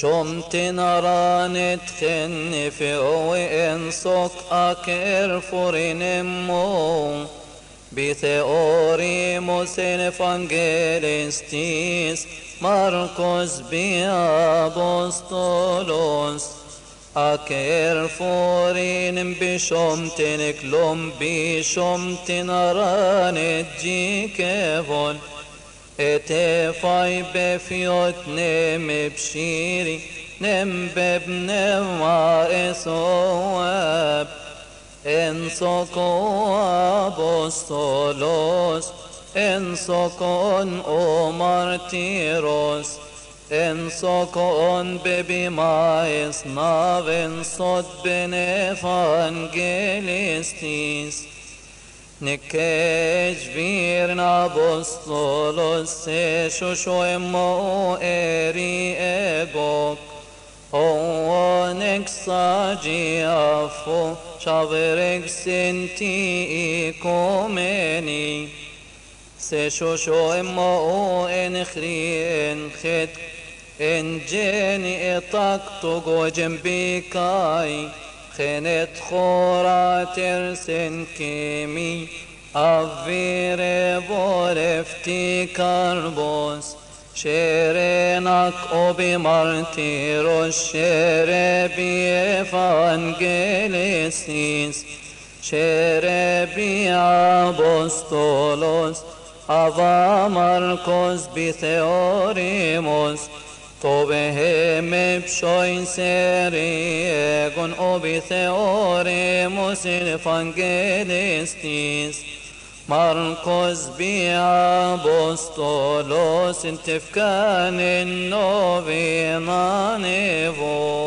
شمت نران تخن في اوين سوك اكر فورين مو. بثوري موسين فانجلستيس ماركوس بيا بوستولوس. اكر فورين بشمت نكلوم بشمت نران تجيكيفون Et efai befiot nem ebshiri nem bebnem wa esoab En soko apostolos, en sokon o martiros, en sokon bebimaes naven sot ben evangelistis. Nikej virn apostolos se shoshoemo eri egok, o nexagiafo شاورك سنتي كومني سشوشو امو ان خرين خد خنت خورا ترسن کیمی آفیر بورفتی کربوس شرناک او بی مرتی رو شر بی فانگلیسیس شر بی آبوستولوس آوا مرکوس بی تئوریموس apostolos ava Marcos bitheorimus Tobehem pshoin seriegon obi theoremus in evangelistis Marcos biapostolos in tefkan in novena nevo